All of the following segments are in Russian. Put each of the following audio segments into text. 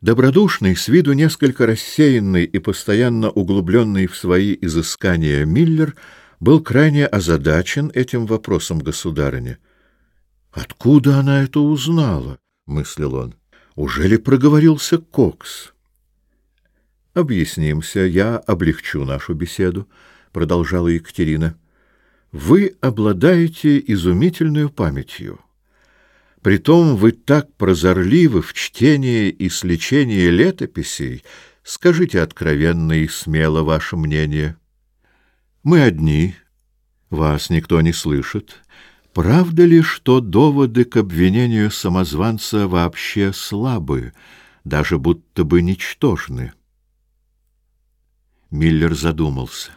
Добродушный, с виду несколько рассеянный и постоянно углубленный в свои изыскания Миллер был крайне озадачен этим вопросом государыня. «Откуда она это узнала?» — мыслил он. «Уже ли проговорился Кокс?» «Объяснимся, я облегчу нашу беседу», — продолжала Екатерина. «Вы обладаете изумительной памятью. Притом вы так прозорливы в чтении и сличении летописей. Скажите откровенно и смело ваше мнение. Мы одни, вас никто не слышит. Правда ли, что доводы к обвинению самозванца вообще слабы, даже будто бы ничтожны? Миллер задумался.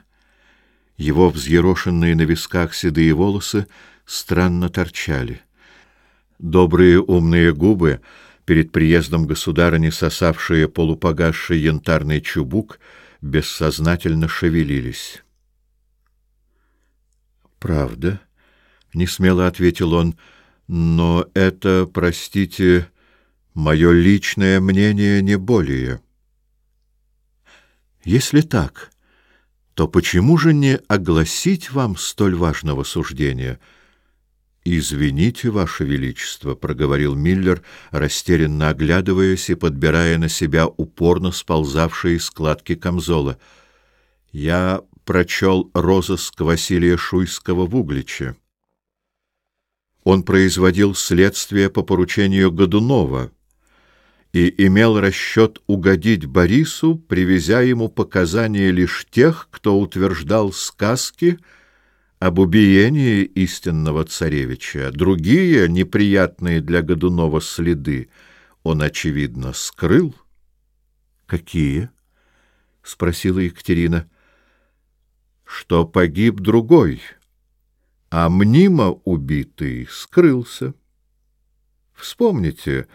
Его взъерошенные на висках седые волосы странно торчали. Добрые умные губы, перед приездом государыни сосавшие полупогасший янтарный чубук, бессознательно шевелились. «Правда?» — несмело ответил он. «Но это, простите, мое личное мнение не более». «Если так...» то почему же не огласить вам столь важного суждения? «Извините, Ваше Величество», — проговорил Миллер, растерянно оглядываясь и подбирая на себя упорно сползавшие складки камзола. «Я прочел розыск Василия Шуйского в Угличе. Он производил следствие по поручению Годунова и имел расчет угодить Борису, привязав ему показания лишь тех, кто утверждал сказки — об убиении истинного царевича. Другие неприятные для Годунова следы он, очевидно, скрыл. «Какие — спросила Екатерина. — Что погиб другой, а мнимо убитый скрылся. Вспомните,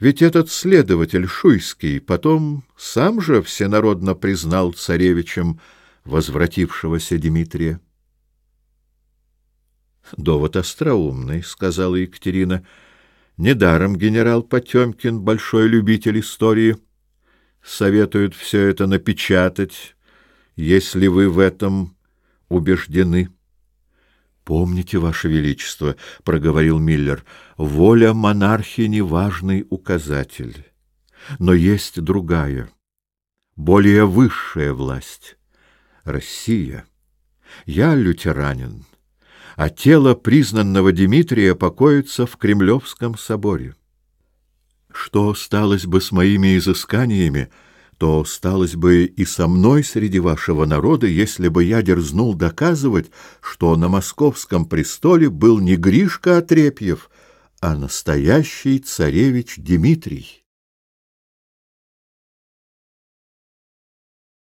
ведь этот следователь Шуйский потом сам же всенародно признал царевичем возвратившегося Дмитрия. Довод остроумный, — сказала Екатерина. Недаром генерал Потемкин, большой любитель истории, советует все это напечатать, если вы в этом убеждены. — Помните, Ваше Величество, — проговорил Миллер, — воля монархии — не важный указатель. Но есть другая, более высшая власть — Россия. Я лютеранин а тело признанного Дмитрия покоится в Кремлевском соборе. Что сталось бы с моими изысканиями, то сталось бы и со мной среди вашего народа, если бы я дерзнул доказывать, что на московском престоле был не Гришка Отрепьев, а настоящий царевич Дмитрий.